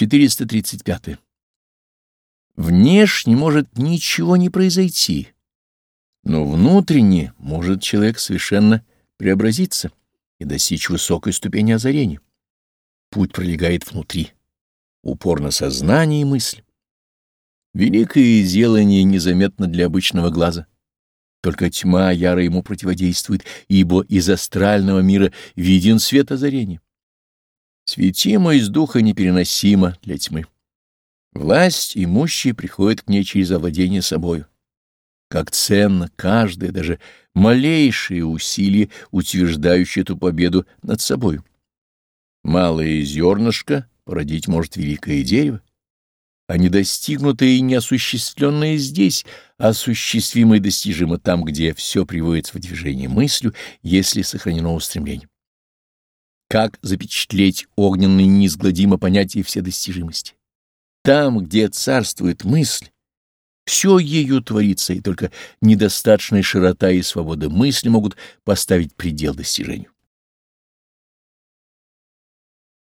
435. Внешне может ничего не произойти, но внутренне может человек совершенно преобразиться и достичь высокой ступени озарения. Путь пролегает внутри, упор на сознание и мысль. Великое делание незаметно для обычного глаза. Только тьма яро ему противодействует, ибо из астрального мира виден свет озарения. Светимость духа непереносима для тьмы. Власть имущие приходит к ней через овладение собою. Как ценно каждое, даже малейшее усилие, утверждающее эту победу над собою. Малое зернышко породить может великое дерево, а недостигнутое и неосуществленное здесь, осуществимо и достижимо там, где все приводится в движение мыслью, если сохранено устремление. Как запечатлеть огненное неизгладимо понятие вседостижимости? Там, где царствует мысль, все ею творится, и только недостаточная широта и свобода мысли могут поставить предел достижению.